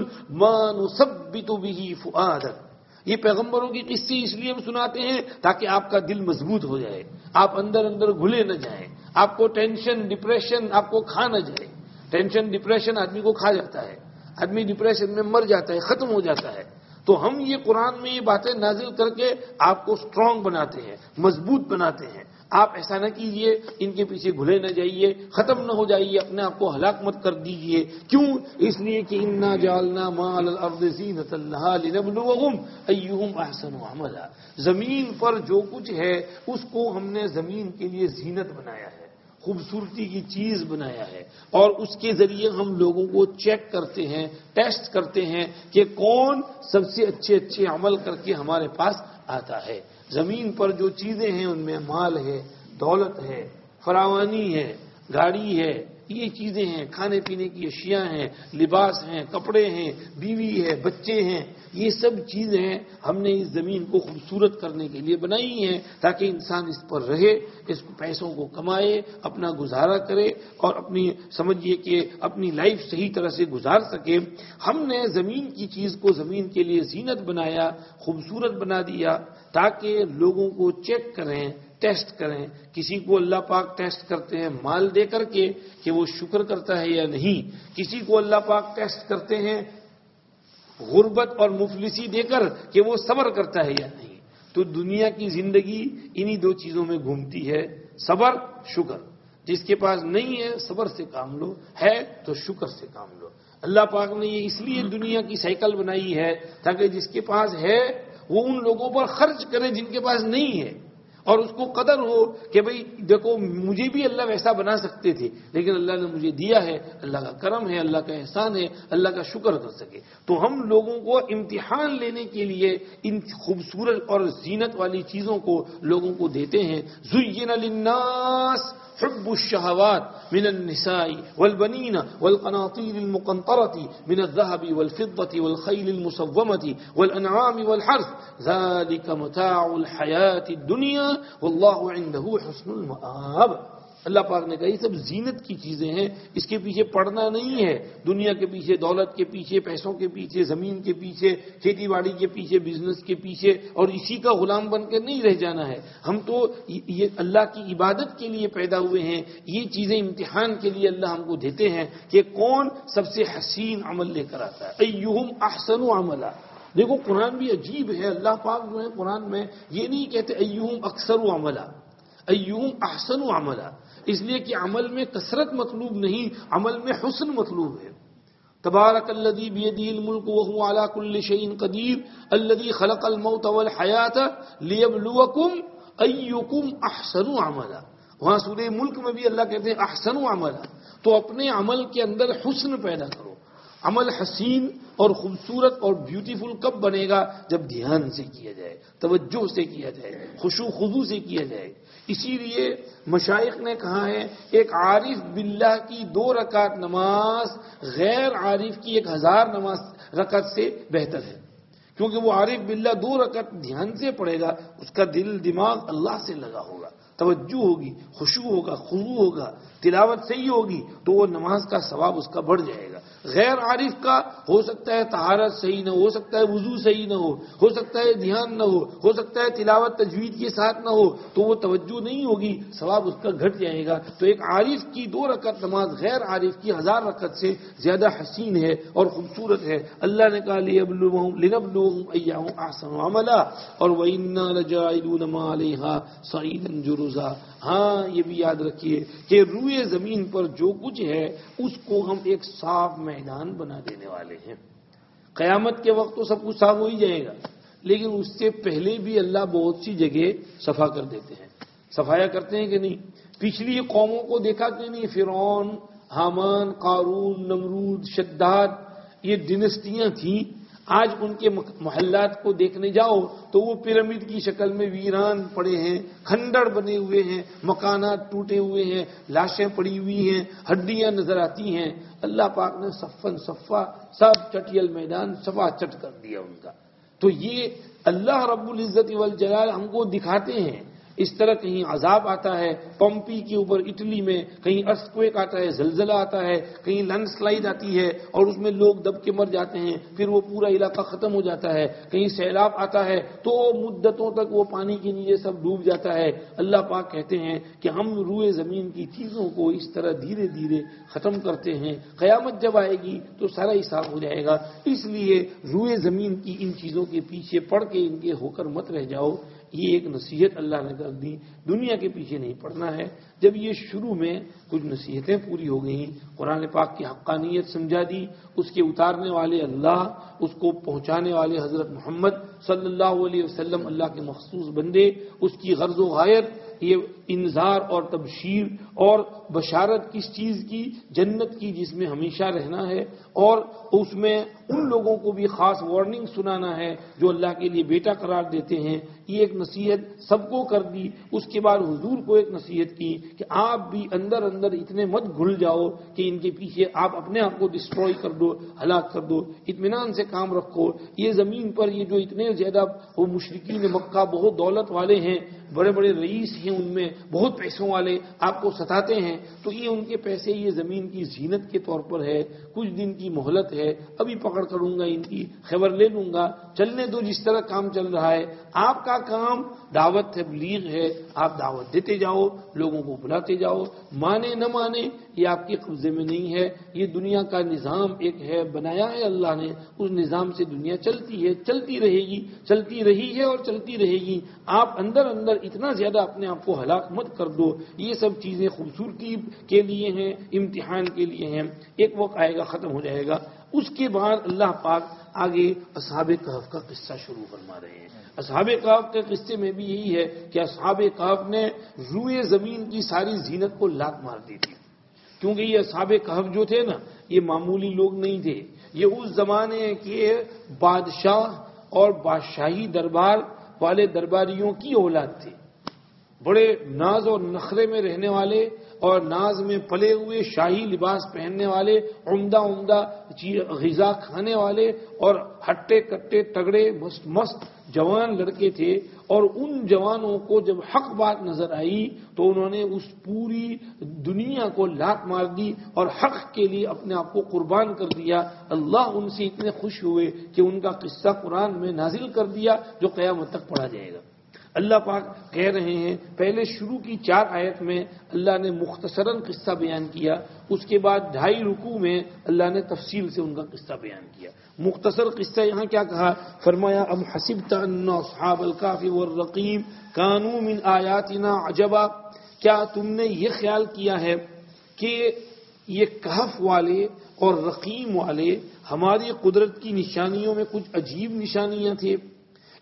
یہ پیغمبروں کی قصے اس لیے ہم سناتے ہیں تاکہ آپ کا دل مضبوط ہو جائے، آپ اندر اندر گھلے نہ جائیں، آپ کو ٹینشن، ڈپریشن آپ کو کھا نہ جائے۔ ٹینشن، ڈپریشن آدمی کو کھا جاتا ہے، آدمی ڈپریشن میں مر جاتا ہے، ختم ہو جاتا ہے۔ تو ہم یہ قرآن میں یہ باتیں نازل کر کے آپ کو اسٹرانگ بناتے ہیں، مضبوط بناتے ہیں۔ آپ ایسا نہ کیجیے، ان کے پیچھے گھلے نہ جائیے، ختم نہ ہو جائیے، اپنے آپ کو ہلاک مت کر دیجیے۔ کیوں؟ اس لیے کہ انا جالنا مال الارض زینت اللہ لنبلوہم ایہم احسن عملا۔ زمین پر جو کچھ ہے، اس کو ہم نے زمین کے لیے زینت بنایا ہے۔ خوبصورتی کی چیز بنایا ہے اور اس کے ذریعے ہم لوگوں کو چیک کرتے ہیں ٹیسٹ کرتے ہیں کہ کون سب سے اچھے اچھے عمل کر کے ہمارے پاس آتا ہے۔ زمین پر جو چیزیں ہیں، ان میں مال ہے، دولت ہے، فراوانی ہے، گاڑی ہے، یہ چیزیں ہیں۔ کھانے پینے کی اشیاء ہیں، لباس ہیں، کپڑے ہیں، بیوی ہے، بچے ہیں۔ یہ سب چیزیں ہم نے اس زمین کو خوبصورت کرنے کے لیے بنائی ہیں تاکہ انسان اس پر رہے، اس پیسوں کو کمائے، اپنا گزارا کرے اور اپنی سمجھیے کہ اپنی لائف صحیح طرح سے گزار سکے۔ ہم نے زمین کی چیز کو زمین کے لیے زینت بنایا، خوبصورت بنا دیا تاکہ لوگوں کو چیک کریں ٹیسٹ کریں۔ کسی کو اللہ پاک ٹیسٹ کرتے ہیں مال دے کر کے کہ وہ شکر کرتا ہے یا نہیں؟ کسی کو اللہ پاک ٹیسٹ کرتے ہیں غربت اور مفلسی دے کر کہ وہ صبر کرتا ہے یا نہیں۔ تو دنیا کی زندگی انہی دو چیزوں میں گھومتی ہے، صبر، شکر۔ جس کے پاس نہیں ہے، صبر سے کام لو، ہے تو شکر سے کام لو۔ اللہ پاک نے یہ اس لیے دنیا کی سائیکل بنائی ہے تاکہ جس کے پاس ہے، وہ ان لوگوں پر خرچ کرے جن کے پاس نہیں ہے۔ اور اس کو قدر ہو کہ بھئی دیکھو مجھے بھی اللہ ویسا بنا سکتے تھے، لیکن اللہ نے مجھے دیا ہے، اللہ کا کرم ہے، اللہ کا احسان ہے، اللہ کا شکر کر سکے۔ تو ہم لوگوں کو امتحان لینے کے لیے ان خوبصورت اور زینت والی چیزوں کو لوگوں کو دیتے ہیں۔ زین للناس حب الشهوات من النساء والبنين والقناطير المقنطرة من الذهب والفضة والخيل المصومة والأنعام والحرث. ذلك متاع الحياة الدنيا والله عنده حسن المآب. اللہ پاک نے کہا، یہ سب زینت کی چیزیں ہیں، اس کے پیچھے پڑنا نہیں ہے۔ دنیا کے پیچھے، دولت کے پیچھے، پیسوں کے پیچھے، زمین کے پیچھے، کھیتی باڑی کے پیچھے بزنس کے پیچھے، اور اسی کا غلام بن کے نہیں رہ جانا ہے۔ ہم تو یہ اللہ کی عبادت کے لیے پیدا ہوئے ہیں۔ یہ چیزیں امتحان کے لیے اللہ ہم کو دیتے ہیں کہ کون سب سے حسین عمل لے کر آتا ہے۔ ایہم احسن عملہ دیکھو، قرآن بھی عجیب ہے۔ اللہ پاک جو ہے، قرآن میں یہ نہیں کہتے ایہم اکثر عملہ ایہم احسن عملہ اس لیے کہ عمل میں کثرت مطلوب نہیں، عمل میں حسن مطلوب ہے۔ تبارک الذي بيده الملك وهو على كل شيء قدير الذي خلق الموت والحياه ليبلوكم ايكم احسن عملا۔ وہاں سورہ ملک میں بھی اللہ کہتے ہیں احسن عملا۔ تو اپنے عمل کے اندر حسن پیدا کرو۔ عمل حسین اور خوبصورت اور بیوٹیفل کب بنے گا؟ جب دھیان سے کیا جائے، توجہ سے کیا جائے، خوشو خضو سے کیا جائے۔ اسی لیے مشائق نے کہا ہے ایک عارف باللہ کی دو رکعت نماز، غیر عارف کی ایک ہزار نماز رکعت سے بہتر ہے۔ کیونکہ وہ عارف باللہ دو رکعت دھیان سے پڑے گا، اس کا دل، دماغ اللہ سے لگا ہوگا۔ توجہ ہوگی خوشو ہوگا خضو ہوگا، تلاوت صحیح ہوگی تو وہ نماز کا ثواب اس کا بڑھ جائے گا۔ غیر عارف کا ہو سکتا ہے تہارت صحیح نہ ہو سکتا ہے وضو صحیح نہ ہو ہو سکتا ہے دھیان نہ ہو ہو سکتا ہے تلاوت تجوید کے ساتھ نہ ہو، تو وہ توجہ نہیں ہوگی، ثواب اس کا گھٹ جائے گا۔ تو ایک عارف کی دو رکعت نماز غیر عارف کی ہزار رکعت سے زیادہ حسین ہے اور خوبصورت ہے۔ اللہ نے کہا لی آسن عملہ اور ہاں یہ بھی یاد رکھیے کہ روئے زمین پر جو کچھ ہے، اس کو ہم ایک صاف میدان بنا دینے والے ہیں۔ قیامت کے وقت تو سب کچھ صاف ہو ہی جائے گا۔ لیکن اس سے پہلے بھی اللہ بہت سی جگہ صفا کر دیتے ہیں۔ صفایا کرتے ہیں کہ نہیں؟ پچھلی قوموں کو دیکھا کہ نہیں؟ فرعون، حامان، قارون، نمرود، شداد، یہ ڈنسٹیاں تھیں۔ آج ان کے محلات کو دیکھنے جاؤ تو وہ پیرامڈ کی شکل میں ویران پڑے ہیں کھنڈڑ بنے ہوئے ہیں، مکانات ٹوٹے ہوئے ہیں، لاشیں پڑی ہوئی ہیں، ہڈیاں نظر آتی ہیں۔ اللہ پاک نے صفن صفا سب چٹیل میدان صفا چٹ کر دیا ان کا۔ تو یہ اللہ رب العزت والجلال ہم کو دکھاتے ہیں۔ اس طرح کہیں عذاب آتا ہے، پمپی کے اوپر اٹلی میں کہیں ارسکویک آتا ہے، زلزلہ آتا ہے، کہیں لینڈ سلائڈ آتی ہے اور اس میں لوگ دب کے مر جاتے ہیں، پھر وہ پورا علاقہ ختم ہو جاتا ہے، کہیں سیلاب آتا ہے تو مدتوں تک وہ پانی کے نیچے سب ڈوب جاتا ہے۔ اللہ پاک کہتے ہیں کہ ہم روئے زمین کی چیزوں کو اس طرح دھیرے دھیرے ختم کرتے ہیں۔ قیامت جب آئے گی تو سارا حساب ہو جائے گا۔ اس لیے روئے زمین کی ان چیزوں کے پیچھے پڑ کے ان کے ہو کر مت رہ جاؤ۔ یہ ایک نصیحت اللہ نے کر دی دنیا کے پیچھے نہیں پڑنا ہے۔ جب یہ شروع میں کچھ نصیحتیں پوری ہو گئیں، قرآن پاک کی حقانیت سمجھا دی، اس کے اتارنے والے اللہ، اس کو پہنچانے والے حضرت محمد صلی اللہ علیہ وسلم اللہ کے مخصوص بندے، اس کی غرض و غایت، یہ انظار اور تبشیر اور بشارت کس چیز کی؟ جنت کی، جس میں ہمیشہ رہنا ہے۔ اور اس میں ان لوگوں کو بھی خاص وارننگ سنانا ہے جو اللہ کے لیے بیٹا قرار دیتے ہیں۔ یہ ایک نصیحت سب کو کر دی، اس کے بعد حضور کو ایک نصیحت کی کہ آپ بھی اندر اندر اتنے مت گھل جاؤ کہ ان کے پیچھے آپ اپنے آپ کو ڈسٹروئے کر دو، ہلاک کر دو۔ اطمینان سے کام رکھو۔ یہ زمین پر یہ جو اتنے زیادہ وہ مشرقین مکہ بہت دولت والے ہیں بڑے بڑے رئیس ہیں ان میں، بہت پیسوں والے آپ کو ستاتے ہیں، تو یہ ان کے پیسے، یہ زمین کی زینت کے طور پر ہے، کچھ دن کی مہلت ہے، ابھی پکڑ کروں گا ان کی خبر لے لوں گا، چلنے دو جس طرح کام چل رہا ہے۔ آپ کا کام دعوت تبلیغ ہے، آپ دعوت دیتے جاؤ، لوگوں کو بلاتے جاؤ۔ مانے نہ مانے، یہ آپ کے قبضے میں نہیں ہے۔ یہ دنیا کا نظام ایک ہے، بنایا ہے اللہ نے، اس نظام سے دنیا چلتی ہے، چلتی رہے گی، چلتی رہی ہے اور چلتی رہے گی۔ آپ اندر اندر اتنا زیادہ اپنے آپ کو ہلاک مت کر دو۔ یہ سب چیزیں خوبصورتی کے لیے ہیں، امتحان کے لیے ہیں۔ ایک وقت آئے گا، ختم ہو جائے گا۔ اس کے بعد اللہ پاک آگے اصحاب کہف کا قصہ شروع فرما رہے ہیں۔ اصحاب کہف کے قصے میں بھی یہی ہے کہ اصحاب کہف نے روئے زمین کی ساری زینت کو لات مار دی تھی۔ کیونکہ یہ اصحاب کہف جو تھے نا، یہ معمولی لوگ نہیں تھے۔ یہ اس زمانے کے بادشاہ اور بادشاہی دربار والے درباریوں کی اولاد تھے بڑے ناز اور نخرے میں رہنے والے اور ناز میں پلے ہوئے شاہی لباس پہننے والے، عمدہ عمدہ غذا کھانے والے اور ہٹے کٹے تگڑے مست مست جوان لڑکے تھے اور ان جوانوں کو جب حق بات نظر آئی تو انہوں نے اس پوری دنیا کو لات مار دی اور حق کے لیے اپنے آپ کو قربان کر دیا۔ اللہ ان سے اتنے خوش ہوئے کہ ان کا قصہ قرآن میں نازل کر دیا جو قیامت تک پڑھا جائے گا۔ اللہ پاک کہہ رہے ہیں، پہلے شروع کی چار آیت میں اللہ نے مختصراً قصہ بیان کیا، اس کے بعد ڈھائی رکو میں اللہ نے تفصیل سے ان کا قصہ بیان کیا۔ مختصر قصہ یہاں کیا کہا؟ فرمایا، ام حسبت ان اصحاب الكافی والرقیم کانو من آیاتنا عجبا۔ کیا تم نے یہ خیال کیا ہے کہ یہ کہف والے اور رقیم والے ہماری قدرت کی نشانیوں میں کچھ عجیب نشانیاں تھے؟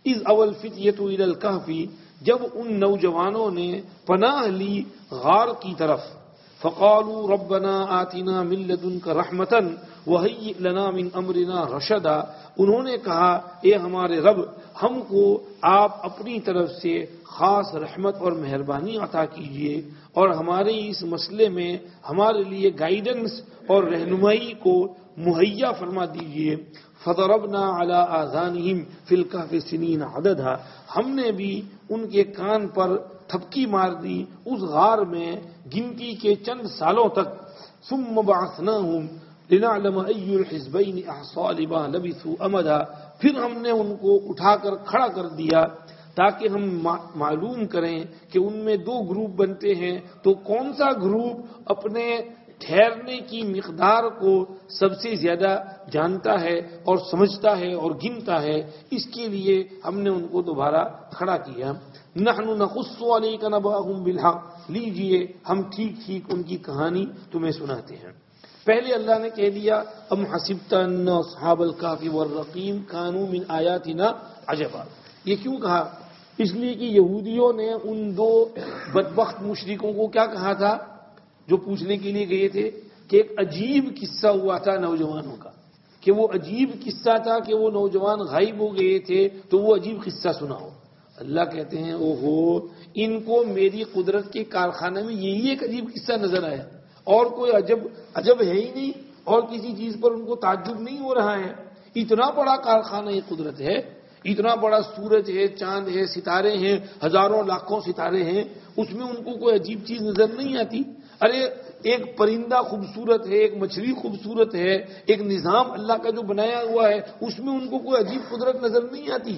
از اول فتیت الکافی جب ان نوجوانوں نے پناہ لی غار کی طرف۔ فقالوا ربنا آتنا من لدنك رحمتا وهيئ لنا من امرنا رشدا۔ انہوں نے کہا، اے ہمارے رب، ہم کو آپ اپنی طرف سے خاص رحمت اور مہربانی عطا کیجیے اور ہمارے اس مسئلے میں ہمارے لیے گائیڈنس اور رہنمائی کو مہیا فرما دیجیے فضربنا على آذانهم في الكهف سنين عددها ہم نے بھی ان کے کان پر تھپکی مار دی اس غار میں گنتی کے چند سالوں تک۔ ثم بعثناهم لنعلم اي الحزبين احصى لما لبثوا امدا۔ پھر ہم نے ان کو اٹھا کر کھڑا کر دیا تاکہ ہم معلوم کریں کہ ان میں دو گروپ بنتے ہیں۔ تو کون سا گروپ اپنے ٹھہرنے کی مقدار کو سب سے زیادہ جانتا ہے اور سمجھتا ہے اور گنتا ہے، اس کے لیے ہم نے ان کو دوبارہ کھڑا کیا۔ نحن نقص علیک نباہم بالحق۔ لیجیے، ہم ٹھیک ٹھیک ان کی کہانی تمہیں سناتے ہیں۔ پہلے اللہ نے کہہ دیا، ام حسبت ان اصحاب الکافی والرقیم کانو من آیاتنا عجبا۔ یہ کیوں کہا؟ اس لیے کہ یہودیوں نے ان دو بدبخت مشرقوں کو کیا کہا تھا؟ جو پوچھنے کے لیے گئے تھے کہ ایک عجیب قصہ ہوا تھا نوجوانوں کا۔ کہ وہ عجیب قصہ تھا کہ وہ نوجوان غائب ہو گئے تھے، تو وہ عجیب قصہ سنا ہو اللہ کہتے ہیں او ہو ان کو میری قدرت کے کارخانے میں یہی ایک عجیب قصہ نظر آیا۔ اور کوئی عجب عجب ہے ہی نہیں، اور کسی چیز پر ان کو تعجب نہیں ہو رہا ہے۔ اتنا بڑا کارخانہ یہ قدرت ہے، اتنا بڑا سورج ہے، چاند ہے، ستارے ہیں، ہزاروں لاکھوں ستارے ہیں، اس میں ان کو کوئی عجیب چیز نظر نہیں آتی۔ ارے، ایک پرندہ خوبصورت ہے، ایک مچھلی خوبصورت ہے، ایک نظام اللہ کا جو بنایا ہوا ہے، اس میں ان کو کوئی عجیب قدرت نظر نہیں آتی۔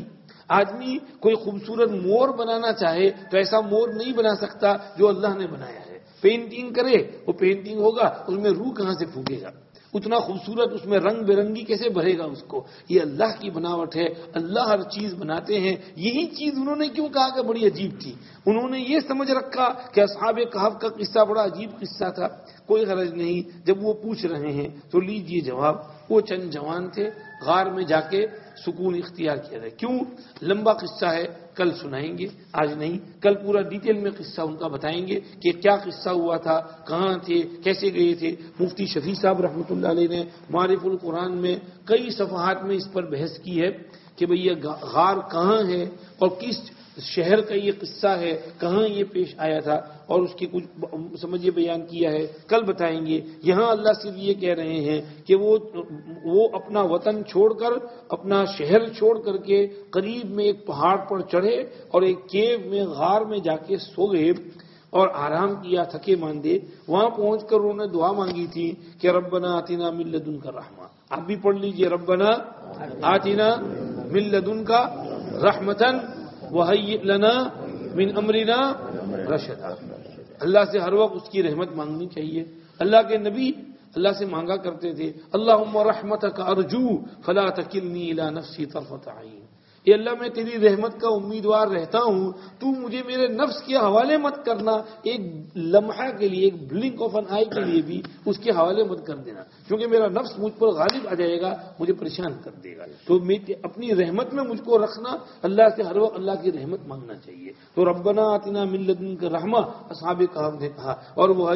آدمی کوئی خوبصورت مور بنانا چاہے تو ایسا مور نہیں بنا سکتا جو اللہ نے بنایا ہے۔ پینٹنگ کرے، وہ پینٹنگ ہوگا، اس میں روح کہاں سے پھونکے گا؟ اتنا خوبصورت، اس میں رنگ برنگی کیسے بھرے گا اس کو؟ یہ اللہ کی بناوٹ ہے، اللہ ہر چیز بناتے ہیں۔ یہی چیز انہوں نے کیوں کہا کہ بڑی عجیب تھی؟ انہوں نے یہ سمجھ رکھا کہ اصحاب کہف کا قصہ بڑا عجیب قصہ تھا۔ کوئی غرض نہیں، جب وہ پوچھ رہے ہیں تو لیجیے جواب۔ وہ چند جوان تھے، غار میں جا کے سکون اختیار کیا جائے۔ کیوں؟ لمبا قصہ ہے، کل سنائیں گے، آج نہیں۔ کل پورا ڈیٹیل میں قصہ ان کا بتائیں گے کہ کیا قصہ ہوا تھا، کہاں تھے، کیسے گئے تھے۔ مفتی شفیع صاحب رحمۃ اللہ علیہ نے معرف القرآن میں کئی صفحات میں اس پر بحث کی ہے۔ کہ بھئی یہ غار کہاں ہے اور کس شہر کا یہ قصہ ہے؟ کہاں یہ پیش آیا تھا؟ اور اس کی کچھ سمجھے بیان کیا ہے؟ کل بتائیں گے۔ یہاں اللہ سے یہ کہہ رہے ہیں کہ وہ وہ اپنا وطن چھوڑ کر، اپنا شہر چھوڑ کر کے قریب میں ایک پہاڑ پر چڑھے اور ایک کیو میں، غار میں جا کے سو گئے اور آرام کیا، تھکے ماندے۔ وہاں پہنچ کر انہوں نے دعا مانگی تھی کہ ربنا آتینا ملدن کا رحمہ۔ آپ بھی پڑھ لیجیے، ربنا آتینا ملدن کا رحمتن لنا من امرنا رشدا۔ اللہ سے ہر وقت اس کی رحمت مانگنی چاہیے۔ اللہ کے نبی اللہ سے مانگا کرتے تھے۔ اللہ رحمت کا ارجو فلا تکلنی الى نفسی طرفت عین۔ اے اللہ میں تیری رحمت کا امیدوار رہتا ہوں، تو مجھے میرے نفس کے حوالے مت کرنا، ایک لمحہ کے لیے، ایک بلنک آف این آئی کے لیے بھی اس کے حوالے مت کر دینا۔ کیونکہ میرا نفس مجھ پر غالب آ جائے گا، مجھے پریشان کر دے گا۔ تو اپنی رحمت میں مجھ کو رکھنا، اللہ سے ہر وقت اللہ کی رحمت مانگنا چاہیے۔ تو ربنا آتنا ملدن کا رحمہ، اصحاب نے کہا، اور وہ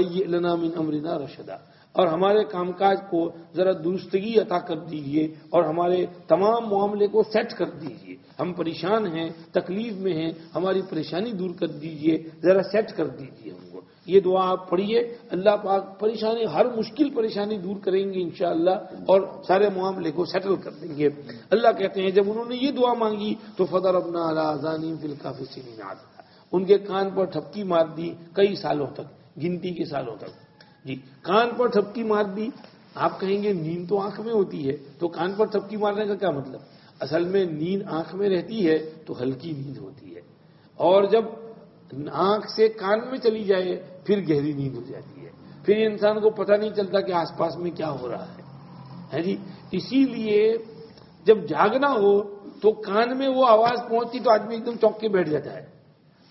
من امرنا رشدہ اور ہمارے کام کاج کو ذرا درستگی عطا کر دیجیے اور ہمارے تمام معاملے کو سیٹ کر دیجیے۔ ہم پریشان ہیں، تکلیف میں ہیں، ہماری پریشانی دور کر دیجیے، ذرا سیٹ کر دیجیے ہم کو۔ یہ دعا آپ پڑھیے اللہ پاک پریشانی، ہر مشکل پریشانی دور کریں گے انشاءاللہ اور سارے معاملے کو سیٹل کر دیں گے۔ اللہ کہتے ہیں، جب انہوں نے یہ دعا مانگی تو فدر ابنا اللہ فل کافی ان کے کان پر ٹھپکی مار دی کئی سالوں تک، گنتی کے سالوں تک۔ جی کان پر تھپکی مار دی، آپ کہیں گے نیند تو آنکھ میں ہوتی ہے، تو کان پر تھپکی مارنے کا کیا مطلب؟ اصل میں نیند آنکھ میں رہتی ہے تو ہلکی نیند ہوتی ہے، اور جب آنکھ سے کان میں چلی جائے، پھر گہری نیند ہو جاتی ہے، پھر انسان کو پتہ نہیں چلتا کہ آس پاس میں کیا ہو رہا ہے۔ جی؟ اسی لیے جب جاگنا ہو، تو کان میں وہ آواز پہنچتی تو آدمی ایک دم چوک کے بیٹھ جاتا ہے۔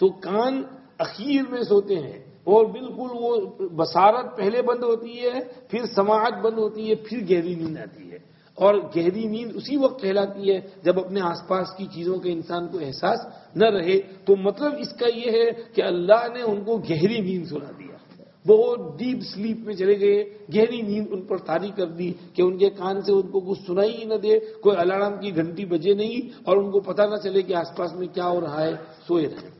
تو کان اخیر میں سوتے ہیں اور بالکل وہ بسارت پہلے بند ہوتی ہے، پھر سماعت بند ہوتی ہے، پھر گہری نیند آتی ہے۔ اور گہری نیند اسی وقت کہلاتی ہے جب اپنے آس پاس کی چیزوں کے انسان کو احساس نہ رہے۔ تو مطلب اس کا یہ ہے کہ اللہ نے ان کو گہری نیند سنا دیا بہت ڈیپ سلیپ میں چلے گئے، گہری نیند ان پر تاری کر دی کہ ان کے کان سے ان کو کچھ سنائی ہی نہ دے، کوئی الارم کی گھنٹی بجے نہیں اور ان کو پتہ نہ چلے کہ آس پاس میں کیا ہو رہا ہے، سوئے رہے۔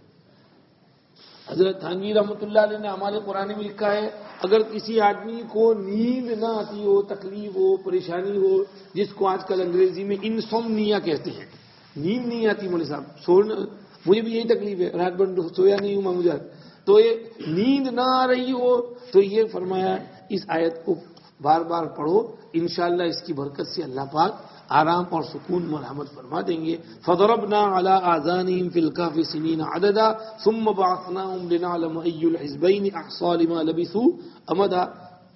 حضرت تھانوی رحمۃ اللہ علیہ نے ہمارے قرآن میں لکھا ہے، اگر کسی آدمی کو نیند نہ آتی ہو، تکلیف ہو، پریشانی ہو، جس کو آج کل انگریزی میں انسومنیا کہتے ہیں، نیند نہیں آتی مولے صاحب سونا مجھے بھی یہی تکلیف ہے، رات بھر سویا نہیں ہوں مجھے۔ تو یہ نیند نہ آ رہی ہو، تو یہ فرمایا، اس آیت کو بار بار پڑھو، انشاءاللہ اس کی برکت سے اللہ پاک آرام اور سکون مرحمت فرما دیں گے۔ فضربنا على آذانهم في الكهف سنين عددا ثم بعثناهم لنعلم اي الحزبين احصى لما لبثوا۔ امدا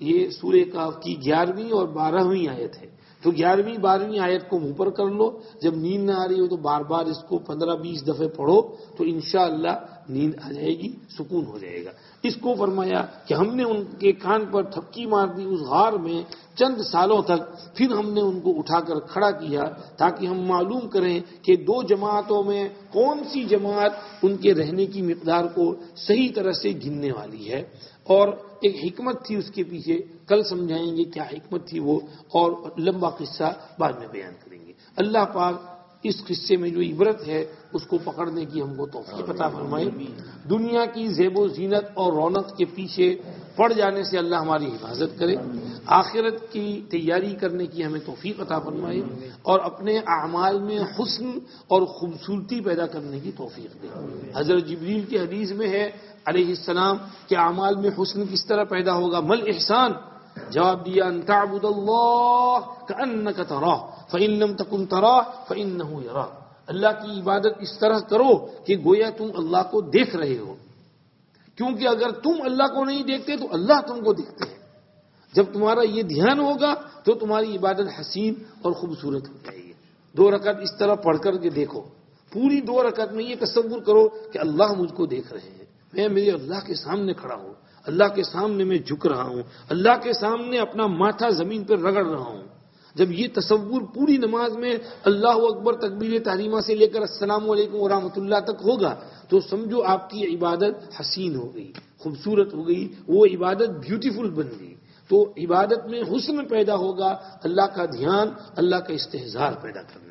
یہ سورہ کاف کی گیارہویں اور بارہویں آیت ہے۔ تو گیارہویں، بارہویں آیت کو منہ پر کر لو۔ جب نیند نہ آ رہی ہو تو بار بار اس کو پندرہ بیس دفعے پڑھو تو انشاءاللہ نیند آ جائے گی، سکون ہو جائے گا۔ اس کو فرمایا کہ ہم نے ان کے کان پر تھپکی مار دی اس غار میں چند سالوں تک، پھر ہم نے ان کو اٹھا کر کھڑا کیا تاکہ ہم معلوم کریں کہ دو جماعتوں میں کون سی جماعت ان کے رہنے کی مقدار کو صحیح طرح سے گننے والی ہے۔ اور ایک حکمت تھی اس کے پیچھے، کل سمجھائیں گے کیا حکمت تھی وہ، اور لمبا قصہ بعد میں بیان کریں گے۔ اللہ پاک اس قصے میں جو عبرت ہے اس کو پکڑنے کی ہم کو توفیق پتا فرمائے۔ دنیا کی زیب و زینت اور رونق کے پیچھے پڑ جانے سے اللہ ہماری حفاظت کرے۔ آخرت کی تیاری کرنے کی ہمیں توفیق عطا فرمائے اور اپنے اعمال میں حسن اور خوبصورتی پیدا کرنے کی توفیق دے۔ حضرت جبریل کی حدیث میں ہے علیہ السلام کہ اعمال میں حسن کس طرح پیدا ہوگا؟ مل احسان۔ جواب دیا ان تعبد اللہ کانک تراہ فان لم تکن تراہ فانه يراك اللہ کی عبادت اس طرح کرو کہ گویا تم اللہ کو دیکھ رہے ہو۔ کیونکہ اگر تم اللہ کو نہیں دیکھتے تو اللہ تم کو دیکھتے ہیں۔ جب تمہارا یہ دھیان ہوگا تو تمہاری عبادت حسین اور خوبصورت ہو جائے گی۔ دو رکعت اس طرح پڑھ کر کے دیکھو۔ پوری دو رکعت میں یہ تصور کرو کہ اللہ مجھ کو دیکھ رہے ہیں۔ میں میرے اللہ کے سامنے کھڑا ہوں۔ اللہ کے سامنے میں جھک رہا ہوں۔ اللہ کے سامنے اپنا ماتھا زمین پر رگڑ رہا ہوں۔ جب یہ تصور پوری نماز میں اللہ اکبر تکبیر تعلیمہ سے لے کر السلام علیکم ورحمۃ اللہ تک ہوگا، تو سمجھو آپ کی عبادت حسین ہو گئی، خوبصورت ہو گئی، وہ عبادت بیوٹیفل بن گئی۔ تو عبادت میں حسن پیدا ہوگا، اللہ کا دھیان، اللہ کا استحصار پیدا کرنا۔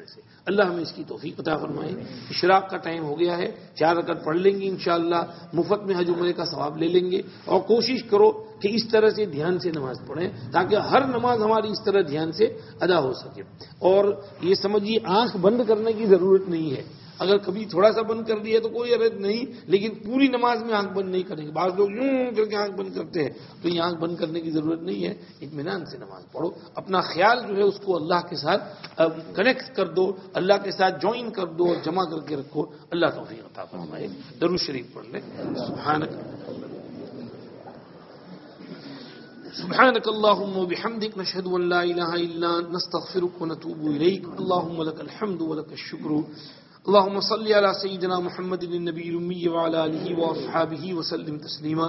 اللہ ہمیں اس کی توفیق عطا فرمائے۔ اشراق کا ٹائم ہو گیا ہے، چار رکعت پڑھ لیں گے انشاءاللہ، مفت میں حج عمرے کا ثواب لے لیں گے۔ اور کوشش کرو کہ اس طرح سے دھیان سے نماز پڑھیں تاکہ ہر نماز ہماری اس طرح دھیان سے ادا ہو سکے۔ اور یہ سمجھیے، آنکھ بند کرنے کی ضرورت نہیں ہے۔ اگر کبھی تھوڑا سا بند کر دیا تو کوئی عرض نہیں، لیکن پوری نماز میں آنکھ بند نہیں کریں گے۔ بعض لوگ یوں کر کے آنکھ بند کرتے ہیں، تو یہ آنکھ بند کرنے کی ضرورت نہیں ہے۔ اطمینان سے نماز پڑھو۔ اپنا خیال جو ہے اس کو اللہ کے ساتھ کنیکٹ کر دو، اللہ کے ساتھ جوائن کر دو اور جمع کر کے رکھو۔ اللہ توفیق عطا فرمائے۔ درو شریف پڑھ لیں۔ سبحانک سبحانك اللهم وبحمدك نشهد أن لا إله إلا أنت نستغفرك ونتوب إليك اللهم لك الحمد ولك الشكر اللهم صل على سيدنا محمد النبي الأمي وعلى آله وأصحابه وسلم تسليما.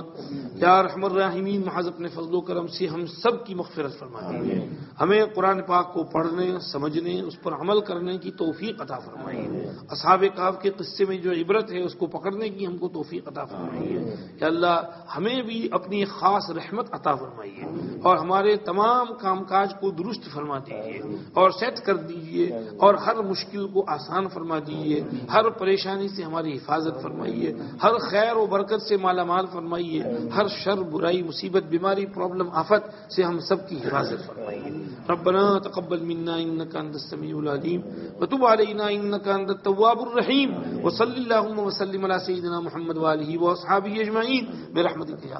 یا رحم الرحمین محض اپنے فضل و کرم سے ہم سب کی مغفرت فرما دیجیے ہمیں قرآن پاک کو پڑھنے سمجھنے اس پر عمل کرنے کی توفیق عطا فرمائیے اصحاب کاف کے قصے میں جو عبرت ہے اس کو پکڑنے کی ہم کو توفیق عطا فرمائیے کہ اللہ ہمیں بھی اپنی خاص رحمت عطا فرمائیے اور ہمارے تمام کام کاج کو درست فرما دیجیے اور سیٹ کر دیجیے اور ہر مشکل کو آسان فرما دیجیے۔ فرمائیے، ہر پریشانی سے ہماری حفاظت فرمائیے، ہر خیر و برکت سے مالا مال فرمائیے، ہر شر، برائی، مصیبت، بیماری پرابلم آفت سے ہم سب کی حفاظت فرمائیے۔ ربنا تقبل منا انك انت السميع العليم وتب علينا انك انت التواب الرحيم وصلى وسلم على سيدنا محمد واله واصحابه اجمعين برحمتك يا